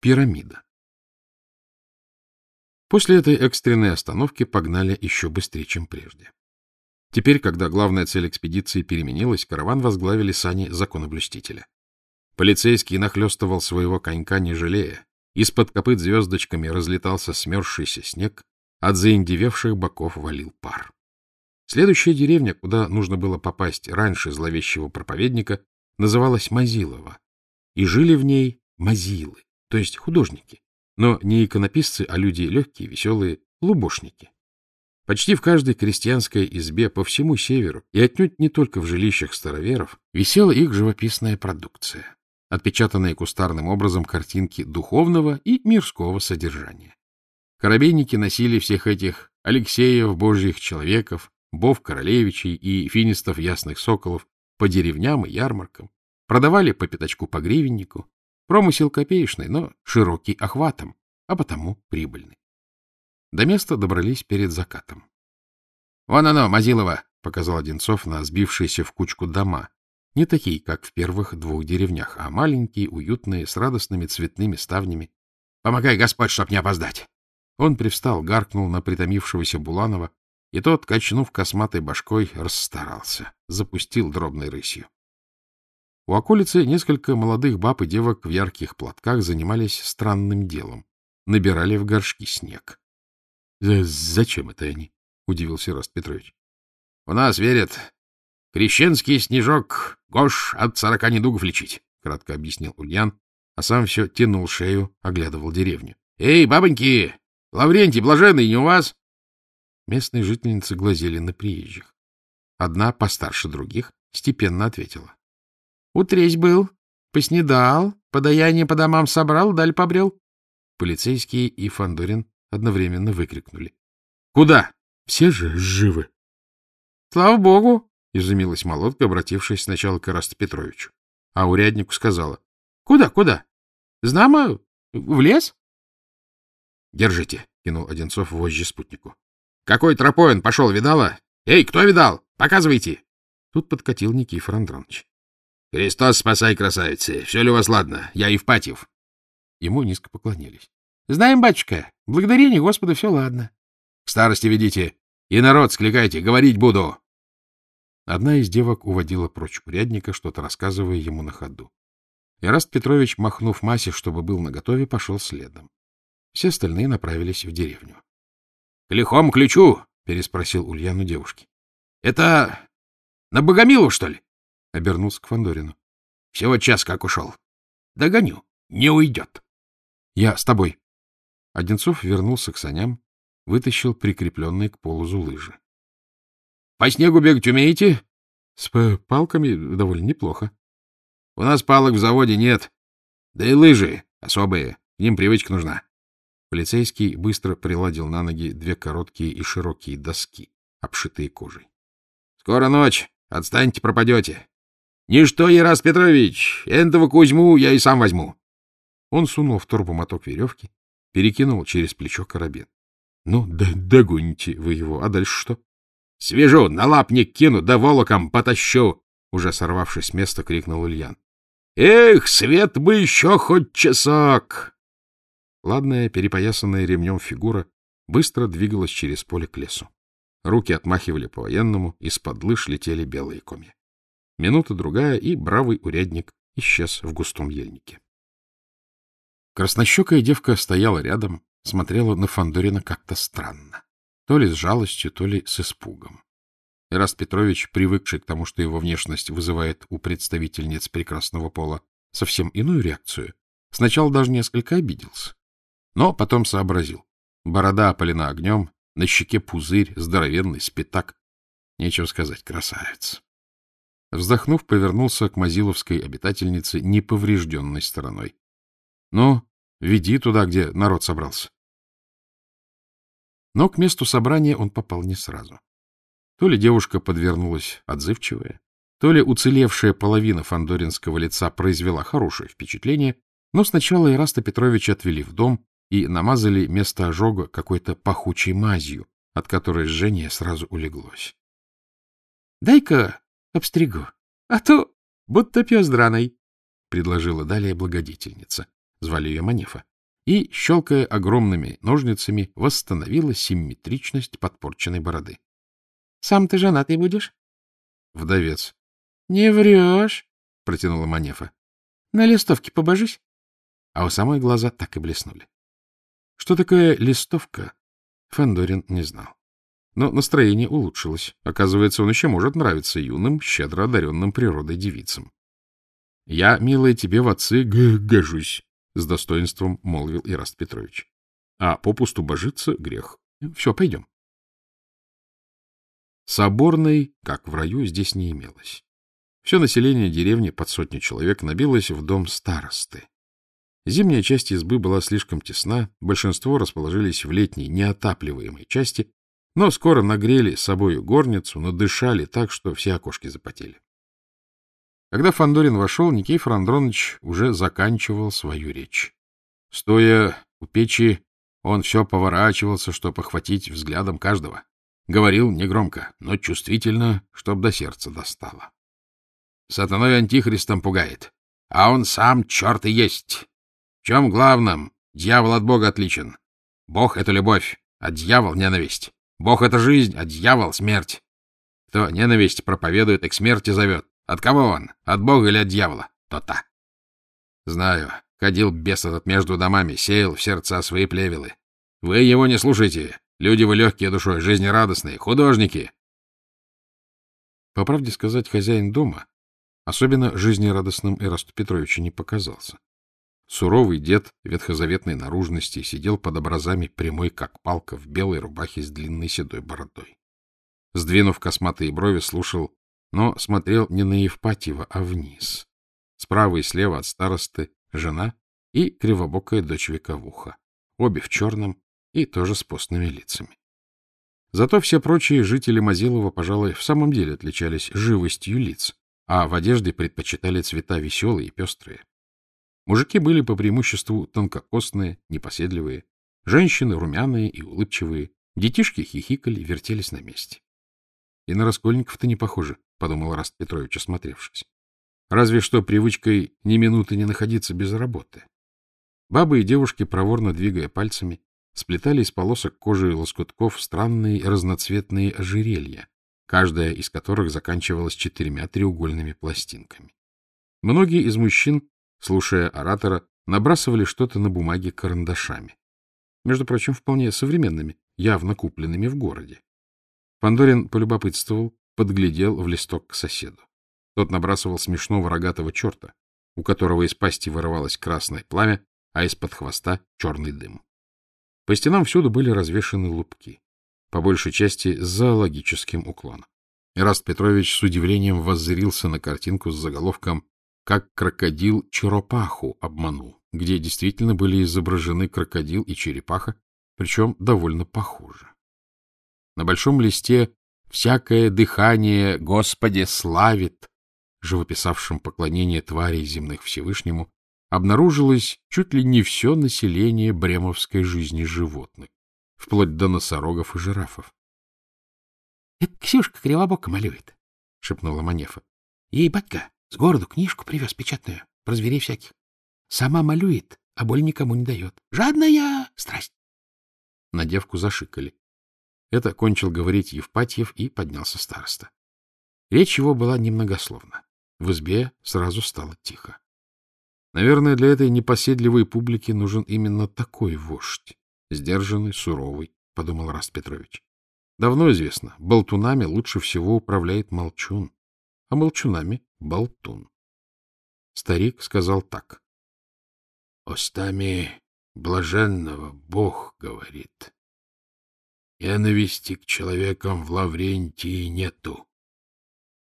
Пирамида. После этой экстренной остановки погнали еще быстрее, чем прежде. Теперь, когда главная цель экспедиции переменилась, караван возглавили сани законоблюстителя. Полицейский нахлестывал своего конька, не жалея. Из-под копыт звездочками разлетался смерзшийся снег, от заиндевевших боков валил пар. Следующая деревня, куда нужно было попасть раньше зловещего проповедника, называлась Мазилова, и жили в ней мазилы, то есть художники, но не иконописцы, а люди легкие, веселые, лубошники. Почти в каждой крестьянской избе по всему северу, и отнюдь не только в жилищах староверов, висела их живописная продукция, отпечатанные кустарным образом картинки духовного и мирского содержания. Коробейники носили всех этих Алексеев, Божьих человеков, Бов Королевичей и финистов Ясных Соколов по деревням и ярмаркам, продавали по пятачку по гривеннику, промысел копеечный, но широкий охватом, а потому прибыльный. До места добрались перед закатом. — Вон оно, Мазилова! — показал Одинцов на сбившиеся в кучку дома. Не такие, как в первых двух деревнях, а маленькие, уютные, с радостными цветными ставнями. — Помогай, Господь, чтоб не опоздать! Он привстал, гаркнул на притомившегося Буланова, и тот, качнув косматой башкой, расстарался, запустил дробной рысью. У околицы несколько молодых баб и девок в ярких платках занимались странным делом. Набирали в горшки снег. — Зачем это они? — удивился Раст Петрович. — У нас верят. Крещенский снежок Гош от сорока недугов лечить, — кратко объяснил Ульян, а сам все тянул шею, оглядывал деревню. — Эй, бабоньки! Лаврентий, блаженный, не у вас? Местные жительницы глазели на приезжих. Одна, постарше других, степенно ответила. — Утресь был, поснедал, подаяние по домам собрал, даль побрел. Полицейские и Фандорин одновременно выкрикнули. — Куда? Все же живы. — Слава богу! — изумилась Молотка, обратившись сначала к Ирасту Петровичу. А уряднику сказала. — Куда, куда? Знамо, в лес? — Держите, — кинул Одинцов вожжи спутнику. — Какой тропой он пошел, видала? Эй, кто видал? Показывайте! Тут подкатил Никифор Андронович. — Христос, спасай, красавицы! Все ли у вас ладно? Я Евпатьев. Ему низко поклонились. Знаем, батюшка, благодарение Господа все ладно. — К старости ведите. И народ скликайте, говорить буду. Одна из девок уводила прочь урядника, что-то рассказывая ему на ходу. Ираст Петрович, махнув Масе, чтобы был наготове, пошел следом. Все остальные направились в деревню. — К лихому ключу? — переспросил Ульяну девушки. — Это на Богомилу, что ли? — обернулся к Фандорину. Всего час как ушел. — Догоню. Не уйдет. — Я с тобой. Одинцов вернулся к саням, вытащил прикрепленные к полозу лыжи. — По снегу бегать умеете? — С палками довольно неплохо. — У нас палок в заводе нет. Да и лыжи особые, к ним привычка нужна. Полицейский быстро приладил на ноги две короткие и широкие доски, обшитые кожей. — Скоро ночь. Отстаньте, пропадете. — Ничто, Ярас Петрович, этого Кузьму я и сам возьму. Он сунул в торбу моток веревки, перекинул через плечо карабин. — Ну, да догоните вы его, а дальше что? — Свяжу, на лапник кину, да волоком потащу! — уже сорвавшись с места, крикнул Ульян. — Эх, свет бы еще хоть часок! Ладная, перепоясанная ремнем фигура быстро двигалась через поле к лесу. Руки отмахивали по-военному, из-под лыж летели белые комья. Минута-другая, и бравый урядник исчез в густом ельнике. Краснощекая девка стояла рядом, смотрела на Фандорина как-то странно. То ли с жалостью, то ли с испугом. Ираст Петрович, привыкший к тому, что его внешность вызывает у представительниц прекрасного пола совсем иную реакцию, сначала даже несколько обиделся. Но потом сообразил. Борода опалена огнем, на щеке пузырь, здоровенный спитак. Нечего сказать, красавец. Вздохнув, повернулся к мазиловской обитательнице неповрежденной стороной. — Ну, веди туда, где народ собрался. Но к месту собрания он попал не сразу. То ли девушка подвернулась отзывчивая, то ли уцелевшая половина фандоринского лица произвела хорошее впечатление, но сначала Ираста Петровича отвели в дом, и намазали место ожога какой-то пахучей мазью, от которой жжение сразу улеглось. — Дай-ка обстригу, а то будто пес драный, — предложила далее благодетельница. звали ее Манефа, и, щелкая огромными ножницами, восстановила симметричность подпорченной бороды. — Сам ты женатый будешь? — Вдовец. — Не врешь, — протянула Манефа. — На листовке побожись. А у самой глаза так и блеснули. Что такое листовка, Фандорин не знал. Но настроение улучшилось. Оказывается, он еще может нравиться юным, щедро одаренным природой девицам. — Я, милая, тебе в отцы гожусь, — с достоинством молвил Ираст Петрович. — А попусту божиться — грех. Все, пойдем. Соборной, как в раю, здесь не имелось. Все население деревни под сотню человек набилось в дом старосты. Зимняя часть избы была слишком тесна, большинство расположились в летней неотапливаемой части, но скоро нагрели с собою горницу, надышали так, что все окошки запотели. Когда Фандорин вошел, Никифор Андронович уже заканчивал свою речь. Стоя у печи, он все поворачивался, чтобы охватить взглядом каждого. Говорил негромко, но чувствительно, чтоб до сердца достало. Сатаной антихристом пугает, а он сам черт и есть. В чем главном? Дьявол от Бога отличен. Бог — это любовь, а дьявол — ненависть. Бог — это жизнь, а дьявол — смерть. Кто ненависть проповедует и к смерти зовет. От кого он? От Бога или от дьявола? То-то. Знаю, ходил бес этот между домами, сеял в сердца свои плевелы. Вы его не слушайте. Люди вы легкие душой, жизнерадостные, художники. По правде сказать, хозяин дома особенно жизнерадостным Эрасту Петровичу не показался. Суровый дед ветхозаветной наружности сидел под образами прямой, как палка, в белой рубахе с длинной седой бородой. Сдвинув косматые брови, слушал, но смотрел не на Евпатьева, а вниз. Справа и слева от старосты жена и кривобокая дочь вековуха, обе в черном, и тоже с постными лицами. Зато все прочие жители Мазилова, пожалуй, в самом деле отличались живостью лиц, а в одежде предпочитали цвета веселые и пестрые. Мужики были по преимуществу тонкокосные, непоседливые, женщины румяные и улыбчивые, детишки хихикали, вертелись на месте. И на Раскольников-то не похоже, — подумал Раст Петрович, осмотревшись. Разве что привычкой ни минуты не находиться без работы. Бабы и девушки, проворно двигая пальцами, сплетали из полосок кожи и лоскутков странные разноцветные ожерелья, каждая из которых заканчивалась четырьмя треугольными пластинками. Многие из мужчин, слушая оратора, набрасывали что-то на бумаге карандашами. Между прочим, вполне современными, явно купленными в городе. Пандорин полюбопытствовал, подглядел в листок к соседу. Тот набрасывал смешного рогатого черта, у которого из пасти вырывалось красное пламя, а из-под хвоста черный дым. По стенам всюду были развешаны лупки, по большей части с зоологическим уклоном. Ираст Петрович с удивлением воззрился на картинку с заголовком «Как крокодил черепаху обманул», где действительно были изображены крокодил и черепаха, причем довольно похожи. На большом листе «Всякое дыхание Господи славит», живописавшем поклонение тварей земных Всевышнему, обнаружилось чуть ли не все население бремовской жизни животных, вплоть до носорогов и жирафов. — Это Ксюшка кривобока малюет, — шепнула Манефа. — Ей батька с городу книжку привез печатную, про зверей всяких. Сама малюет, а боль никому не дает. Жадная страсть. На девку зашикали. Это кончил говорить Евпатьев и поднялся староста. Речь его была немногословна. В избе сразу стало тихо. Наверное, для этой непоседливой публики нужен именно такой вождь. Сдержанный, суровый, — подумал Раст Петрович. Давно известно, болтунами лучше всего управляет молчун, а молчунами — болтун. Старик сказал так. — Остами блаженного Бог говорит. Ненависти к человекам в Лаврентии нету,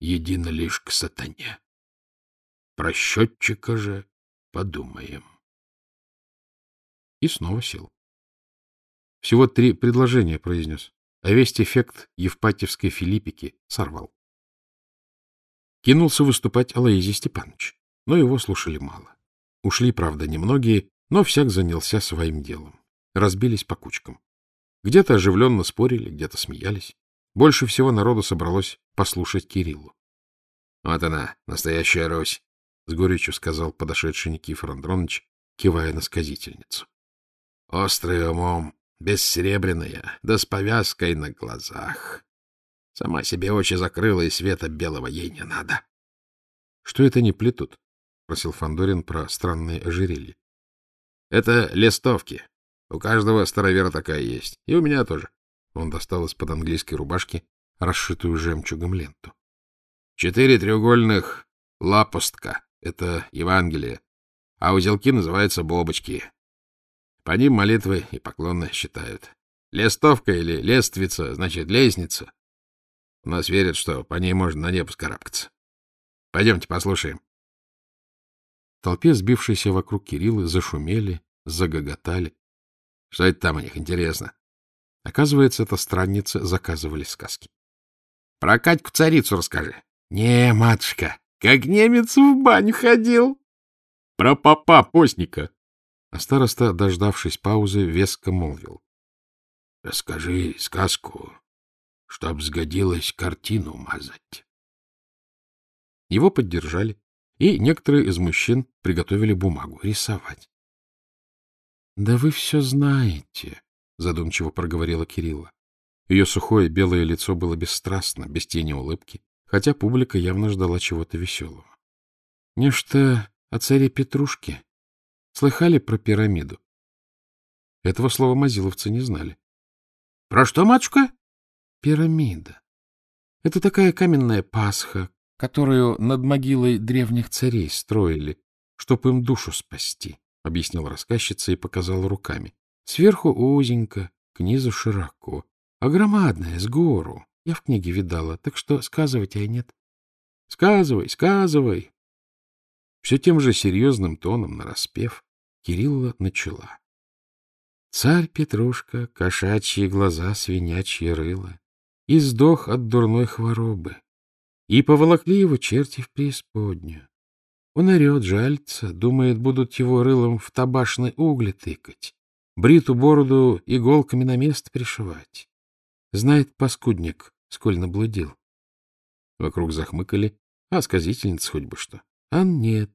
едино лишь к сатане. Про счетчика же Подумаем. И снова сел. Всего три предложения произнес, а весь эффект Евпатьевской Филиппики сорвал. Кинулся выступать Алоизий Степанович, но его слушали мало. Ушли, правда, немногие, но всяк занялся своим делом. Разбились по кучкам. Где-то оживленно спорили, где-то смеялись. Больше всего народу собралось послушать Кириллу. — Вот она, настоящая Русь! — с горечью сказал подошедший Никифор Андронович, кивая на сказительницу. — Острый умом, бессеребряная, да с повязкой на глазах. Сама себе очи закрыла, и света белого ей не надо. — Что это не плетут? — просил Фандорин про странные ожерелья. — Это листовки. У каждого старовера такая есть. И у меня тоже. Он достал из-под английской рубашки расшитую жемчугом ленту. Четыре треугольных лапостка — это Евангелие, а узелки называются бобочки. По ним молитвы и поклоны считают. Лестовка или лествица, значит, лестница. У нас верят, что по ней можно на небо скарабкаться. Пойдемте послушаем. В толпе, сбившейся вокруг Кириллы, зашумели, загоготали. Что это там у них, интересно? Оказывается, это странницы заказывали сказки. — Про Катьку-царицу расскажи. — Не, матушка, как немец в баню ходил. — Про папа постника. А староста, дождавшись паузы, веско молвил. — Расскажи сказку, чтоб сгодилось картину мазать. Его поддержали, и некоторые из мужчин приготовили бумагу рисовать. — Да вы все знаете, — задумчиво проговорила Кирилла. Ее сухое белое лицо было бесстрастно, без тени улыбки, хотя публика явно ждала чего-то веселого. — Нечто о царе Петрушке. Слыхали про пирамиду? Этого слова мазиловцы не знали. — Про что, матушка? — Пирамида. Это такая каменная Пасха, которую над могилой древних царей строили, чтоб им душу спасти, — объяснила рассказчица и показала руками. Сверху узенько, к низу широко, а громадная, с гору. Я в книге видала, так что сказывать я нет. — Сказывай, сказывай. Все тем же серьезным тоном, нараспев, Кирилла начала. Царь Петрушка, кошачьи глаза, свинячьи рыло, и сдох от дурной хворобы, и поволокли его черти в преисподнюю. Он орет, жальца, думает, будут его рылом в табашные угли тыкать, бриту бороду иголками на место пришивать. Знает паскудник, сколь наблудил. Вокруг захмыкали, а сказительница хоть бы что. А нет.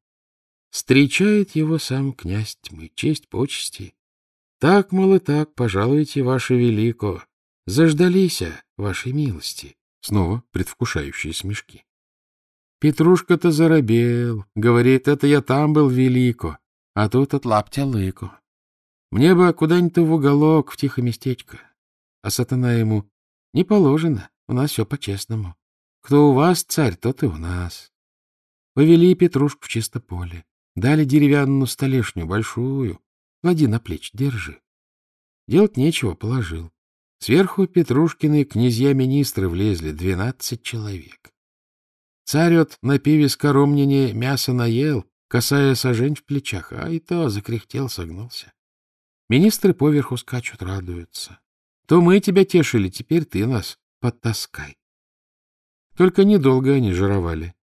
Встречает его сам князь тьмы, честь почести. Так, мол, и так, пожалуйте, ваше велико. Заждалися, вашей милости. Снова предвкушающие смешки. Петрушка-то заробел, говорит, это я там был велико, а тут от лаптя лыко. Мне бы куда-нибудь в уголок, в тихое местечко. А сатана ему не положено, у нас все по-честному. Кто у вас царь, тот и у нас. Повели Петрушку в чисто поле, дали деревянную столешню большую, клади на плечи, держи. Делать нечего, положил. Сверху Петрушкины князья-министры влезли, двенадцать человек. Царь от на пиве с коромнине мясо наел, касая сажень в плечах, а и то закряхтел, согнулся. Министры поверху скачут, радуются. То мы тебя тешили, теперь ты нас подтаскай. Только недолго они жировали.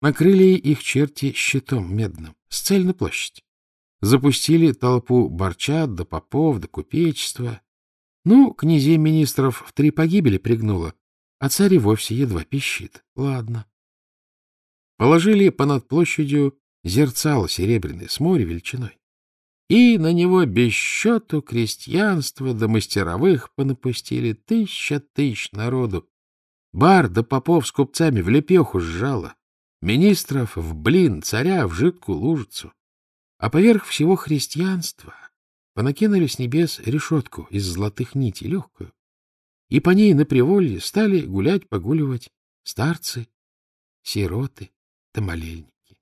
Накрыли их черти щитом медным с цель на площадь. Запустили толпу борчат, да попов, да купечества. Ну, князей министров в три погибели пригнуло, а царь вовсе едва пищит. Ладно. Положили понад площадью зерцало серебряное с море величиной и на него без счету крестьянства до мастеровых понапустили тысяча тысяч народу. Бар да попов с купцами в лепеху сжало, министров в блин, царя в жидкую лужицу. А поверх всего христианства понакинули с небес решетку из золотых нитей, легкую, и по ней на приволье стали гулять-погуливать старцы, сироты да молельники.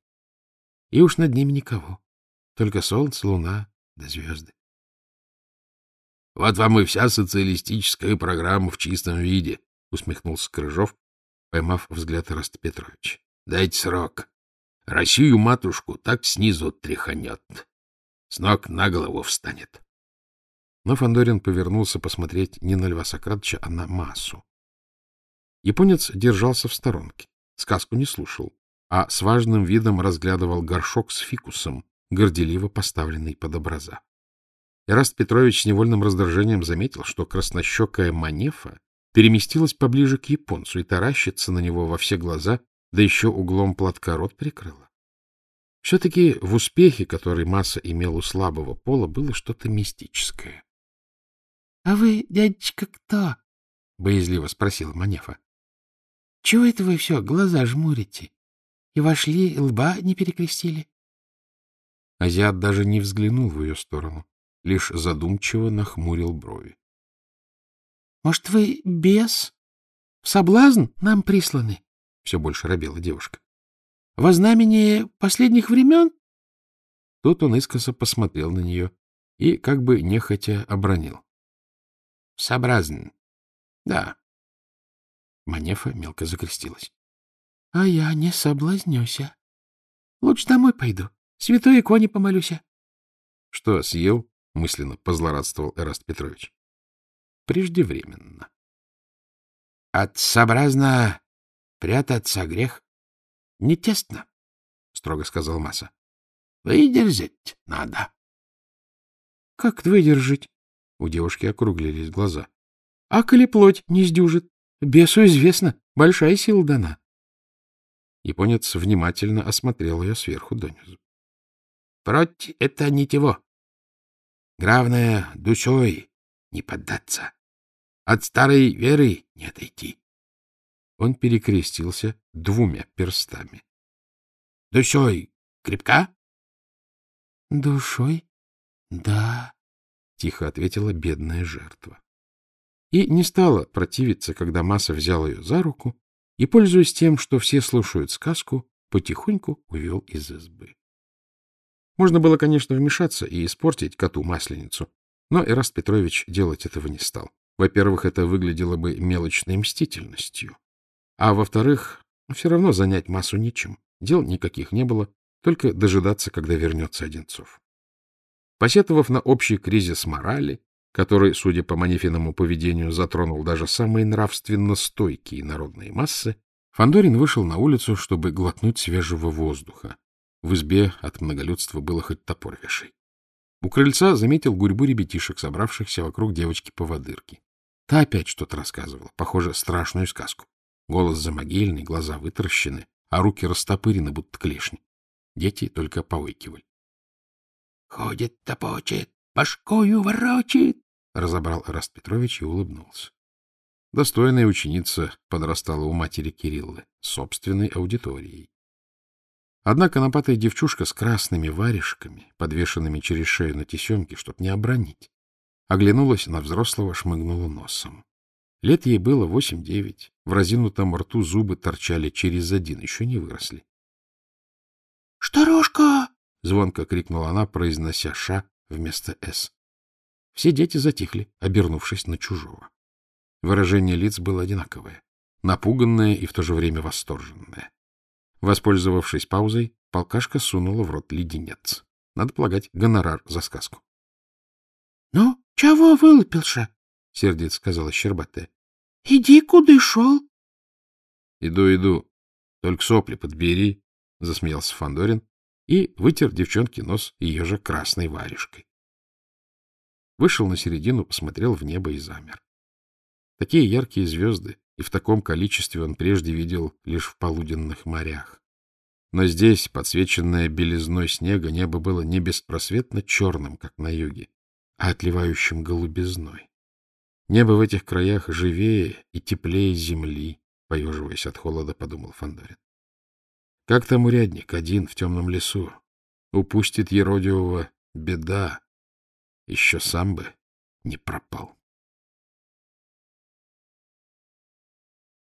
И уж над ними никого. Только солнце, луна да звезды. — Вот вам и вся социалистическая программа в чистом виде, — усмехнулся Крыжов, поймав взгляд Раста Петровича. — Дайте срок. Россию матушку так снизу тряханет. С ног на голову встанет. Но Фандорин повернулся посмотреть не на Льва Сократовича, а на массу. Японец держался в сторонке, сказку не слушал, а с важным видом разглядывал горшок с фикусом, горделиво поставленный под образа. Эраст Петрович с невольным раздражением заметил, что краснощекая манефа переместилась поближе к японцу и таращится на него во все глаза, да еще углом платка рот прикрыла. Все-таки в успехе, который Масса имел у слабого пола, было что-то мистическое. — А вы, дядечка, кто? — боязливо спросила Манефа. — Чего это вы все глаза жмурите? И вошли, лба не перекрестили? Азиат даже не взглянул в ее сторону, лишь задумчиво нахмурил брови. — Может, вы бес? В соблазн нам присланы? — все больше робела девушка. — Во знамени последних времен? Тут он искоса посмотрел на нее и, как бы нехотя, обронил. — Сообразн. Да. Манефа мелко закрестилась. — А я не соблазнюся. Лучше домой пойду. Святой иконе помолюся. — Что, съел? — мысленно позлорадствовал Эраст Петрович. — Преждевременно. — От сообразно прятаться грех не тестно, — строго сказал Маса. — Выдержать надо. — Как выдержать? У девушки округлились глаза. — А коли плоть не сдюжит? Бесу известно, большая сила дана. Японец внимательно осмотрел ее сверху донизу. — Проть — это ничего. Главное, душой не поддаться. От старой веры не отойти. Он перекрестился двумя перстами. — Душой крепка? — Душой? Да, — тихо ответила бедная жертва. И не стала противиться, когда Маса взял ее за руку и, пользуясь тем, что все слушают сказку, потихоньку увел из избы. Можно было, конечно, вмешаться и испортить коту масленицу, но Эраст Петрович делать этого не стал. Во-первых, это выглядело бы мелочной мстительностью. А во-вторых, все равно занять массу нечем. Дел никаких не было, только дожидаться, когда вернется Одинцов. Посетовав на общий кризис морали, который, судя по Манифиному поведению, затронул даже самые нравственно стойкие народные массы, Фандорин вышел на улицу, чтобы глотнуть свежего воздуха. В избе от многолюдства было хоть топор вешай. У крыльца заметил гурьбу ребятишек, собравшихся вокруг девочки-поводырки. Та опять что-то рассказывала, похоже, страшную сказку. Голос замогильный, глаза вытаращены, а руки растопырены, будто клешни. Дети только повыкивали. — Ходит, топочет, башкою ворочит, — разобрал Раст Петрович и улыбнулся. Достойная ученица подрастала у матери Кириллы, собственной аудиторией. Однако напатая девчушка с красными варежками, подвешенными через шею на тесемке, чтоб не обронить, оглянулась на взрослого, шмыгнула носом. Лет ей было восемь-девять, в разинутом рту зубы торчали через один, еще не выросли. — Шторожка! — звонко крикнула она, произнося «ша» вместо «с». Все дети затихли, обернувшись на чужого. Выражение лиц было одинаковое, напуганное и в то же время восторженное. Воспользовавшись паузой, полкашка сунула в рот леденец. Надо полагать гонорар за сказку. — Ну, чего вылупился? — сердито сказала Щербатая. — Иди, куда шел. — Иду, иду. Только сопли подбери, — засмеялся Фандорин и вытер девчонке нос ее же красной варежкой. Вышел на середину, посмотрел в небо и замер. Такие яркие звезды и в таком количестве он прежде видел лишь в полуденных морях. Но здесь, подсвеченное белизной снега, небо было не беспросветно черным, как на юге, а отливающим голубизной. Небо в этих краях живее и теплее земли, поеживаясь от холода, подумал Фандорин. Как там урядник, один в темном лесу? Упустит Еродивого беда, еще сам бы не пропал.